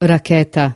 raketa